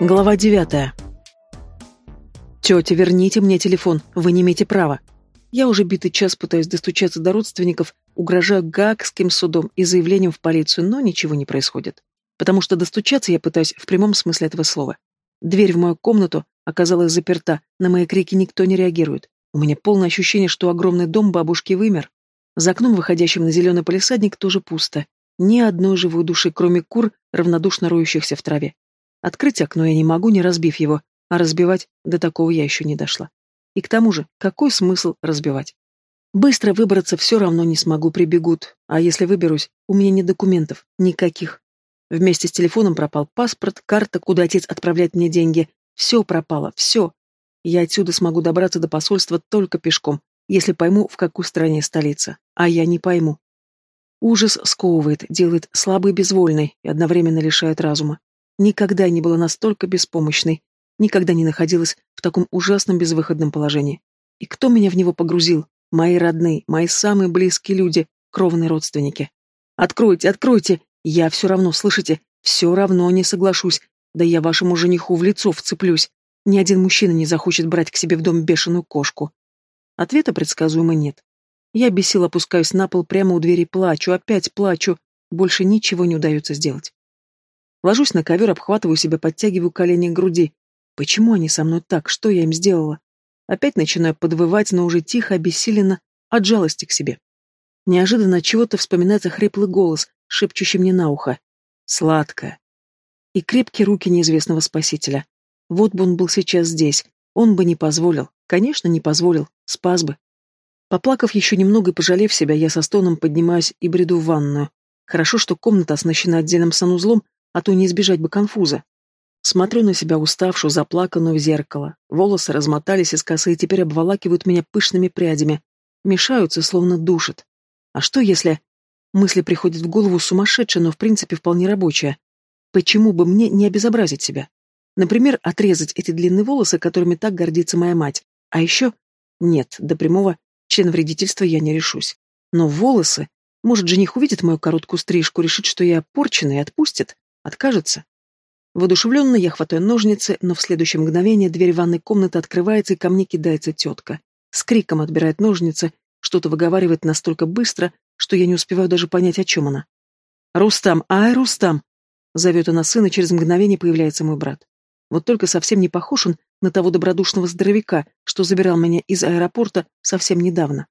Глава девятая. «Тетя, верните мне телефон, вы не имеете права». Я уже битый час пытаюсь достучаться до родственников, угрожаю гаагским судом и заявлением в полицию, но ничего не происходит. Потому что достучаться я пытаюсь в прямом смысле этого слова. Дверь в мою комнату оказалась заперта, на мои крики никто не реагирует. У меня полное ощущение, что огромный дом бабушки вымер. За окном, выходящим на зеленый полисадник, тоже пусто. Ни одной живой души, кроме кур, равнодушно роющихся в траве. Открыть окно я не могу, не разбив его, а разбивать до такого я еще не дошла. И к тому же, какой смысл разбивать? Быстро выбраться все равно не смогу, прибегут. А если выберусь, у меня нет документов, никаких. Вместе с телефоном пропал паспорт, карта, куда отец отправляет мне деньги. Все пропало, все. Я отсюда смогу добраться до посольства только пешком, если пойму, в какой стране столица. А я не пойму. Ужас сковывает, делает слабый безвольный и одновременно лишает разума. Никогда не была настолько беспомощной, никогда не находилась в таком ужасном безвыходном положении. И кто меня в него погрузил? Мои родные, мои самые близкие люди, кровные родственники. Откройте, откройте! Я все равно, слышите, все равно не соглашусь. Да я вашему жениху в лицо вцеплюсь. Ни один мужчина не захочет брать к себе в дом бешеную кошку. Ответа предсказуемо нет. Я бесил опускаюсь на пол прямо у двери, плачу, опять плачу. Больше ничего не удается сделать. Ложусь на ковер, обхватываю себя, подтягиваю колени к груди. Почему они со мной так? Что я им сделала? Опять начинаю подвывать, но уже тихо, обессиленно, от жалости к себе. Неожиданно от чего-то вспоминается хриплый голос, шепчущий мне на ухо. Сладкое. И крепкие руки неизвестного спасителя. Вот бы он был сейчас здесь. Он бы не позволил. Конечно, не позволил. Спас бы. Поплакав еще немного и пожалев себя, я со стоном поднимаюсь и бреду в ванную. Хорошо, что комната оснащена отдельным санузлом, а то не избежать бы конфуза. Смотрю на себя уставшую, заплаканную в зеркало. Волосы размотались из косы и теперь обволакивают меня пышными прядями. Мешаются, словно душат. А что если... Мысли приходят в голову сумасшедшие, но в принципе вполне рабочие. Почему бы мне не обезобразить себя? Например, отрезать эти длинные волосы, которыми так гордится моя мать. А еще... Нет, до прямого член вредительства я не решусь. Но волосы... Может, жених увидит мою короткую стрижку, решит, что я порчена и отпустит? Откажется? Воодушевленно я хватаю ножницы, но в следующее мгновение дверь ванной комнаты открывается, и ко мне кидается тетка. С криком отбирает ножницы, что-то выговаривает настолько быстро, что я не успеваю даже понять, о чем она. «Рустам! Ай, Рустам!» Зовет она сына, через мгновение появляется мой брат. Вот только совсем не похож он на того добродушного здоровяка, что забирал меня из аэропорта совсем недавно.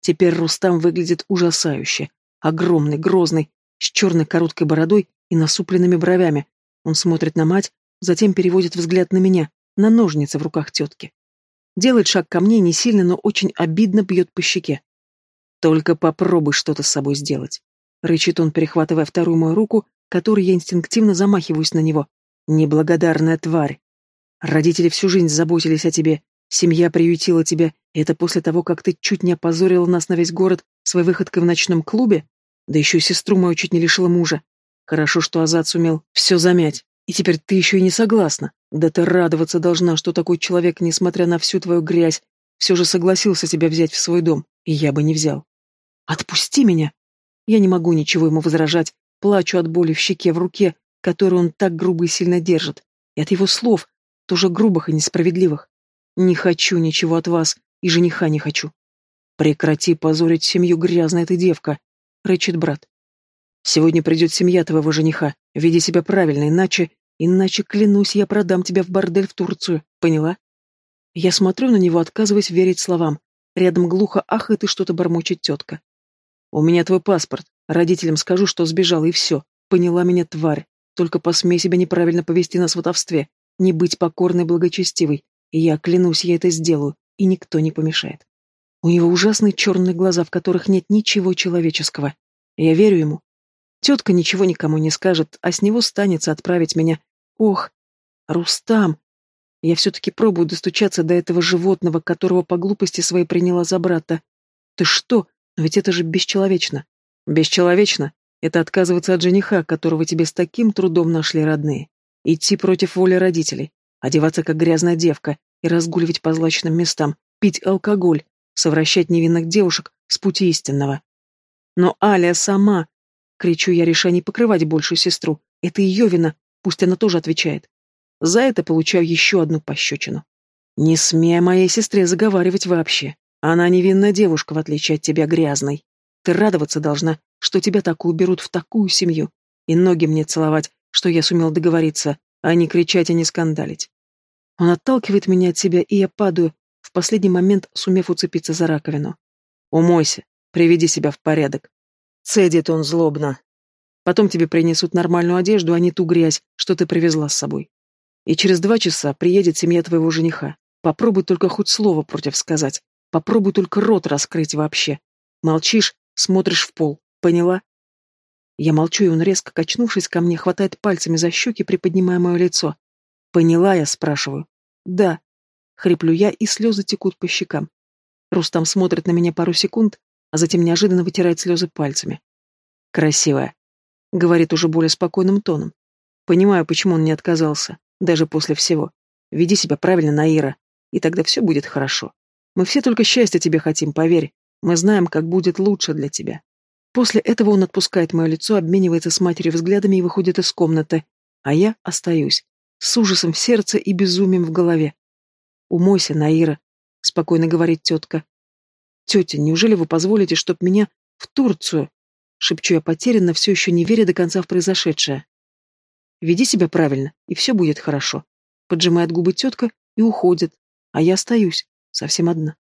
Теперь Рустам выглядит ужасающе. Огромный, грозный, с черной короткой бородой и насупленными бровями. Он смотрит на мать, затем переводит взгляд на меня, на ножницы в руках тетки. Делает шаг ко мне, не сильно, но очень обидно бьет по щеке. «Только попробуй что-то с собой сделать», — рычит он, перехватывая вторую мою руку, которой я инстинктивно замахиваюсь на него. «Неблагодарная тварь. Родители всю жизнь заботились о тебе, семья приютила тебя, и это после того, как ты чуть не опозорила нас на весь город своей выходкой в ночном клубе? Да еще сестру мою чуть не лишила мужа. Хорошо, что Азат сумел все замять. И теперь ты еще и не согласна. Да ты радоваться должна, что такой человек, несмотря на всю твою грязь, все же согласился тебя взять в свой дом, и я бы не взял. Отпусти меня! Я не могу ничего ему возражать, плачу от боли в щеке, в руке, которую он так грубо и сильно держит, и от его слов, тоже грубых и несправедливых. Не хочу ничего от вас, и жениха не хочу. Прекрати позорить семью грязная ты девка, рычит брат. Сегодня придет семья твоего жениха. Веди себя правильно, иначе... Иначе, клянусь, я продам тебя в бордель в Турцию. Поняла? Я смотрю на него, отказываясь верить словам. Рядом глухо ахает и что-то бормочет тетка. У меня твой паспорт. Родителям скажу, что сбежала, и все. Поняла меня, тварь. Только посмей себя неправильно повести на сватовстве. Не быть покорной благочестивой. Я, клянусь, я это сделаю, и никто не помешает. У него ужасные черные глаза, в которых нет ничего человеческого. Я верю ему, Тетка ничего никому не скажет, а с него станется отправить меня. Ох, Рустам! Я все-таки пробую достучаться до этого животного, которого по глупости своей приняла за брата. Ты что? Ведь это же бесчеловечно. Бесчеловечно? Это отказываться от жениха, которого тебе с таким трудом нашли родные. Идти против воли родителей, одеваться как грязная девка и разгуливать по злачным местам, пить алкоголь, совращать невинных девушек с пути истинного. Но Аля сама, Кричу я, решая не покрывать большую сестру. Это ее вина, пусть она тоже отвечает. За это получаю еще одну пощечину. Не смей моей сестре заговаривать вообще. Она невинная девушка, в отличие от тебя, грязной. Ты радоваться должна, что тебя такую берут в такую семью. И ноги мне целовать, что я сумел договориться, а не кричать и не скандалить. Он отталкивает меня от себя, и я падаю, в последний момент сумев уцепиться за раковину. «Умойся, приведи себя в порядок». Цедит он злобно. Потом тебе принесут нормальную одежду, а не ту грязь, что ты привезла с собой. И через два часа приедет семья твоего жениха. Попробуй только хоть слово против сказать. Попробуй только рот раскрыть вообще. Молчишь, смотришь в пол. Поняла? Я молчу, и он, резко качнувшись ко мне, хватает пальцами за щеки, приподнимая мое лицо. «Поняла я?» — спрашиваю. «Да». Хриплю я, и слезы текут по щекам. Рустам смотрит на меня пару секунд, а затем неожиданно вытирает слезы пальцами. «Красивая», — говорит уже более спокойным тоном. Понимаю, почему он не отказался, даже после всего. Веди себя правильно, Наира, и тогда все будет хорошо. Мы все только счастья тебе хотим, поверь. Мы знаем, как будет лучше для тебя. После этого он отпускает мое лицо, обменивается с матерью взглядами и выходит из комнаты, а я остаюсь, с ужасом в сердце и безумием в голове. «Умойся, Наира», — спокойно говорит тетка. «Тетя, неужели вы позволите, чтоб меня в Турцию?» — шепчу я потерянно, все еще не веря до конца в произошедшее. «Веди себя правильно, и все будет хорошо», — поджимает губы тетка и уходит, а я остаюсь, совсем одна.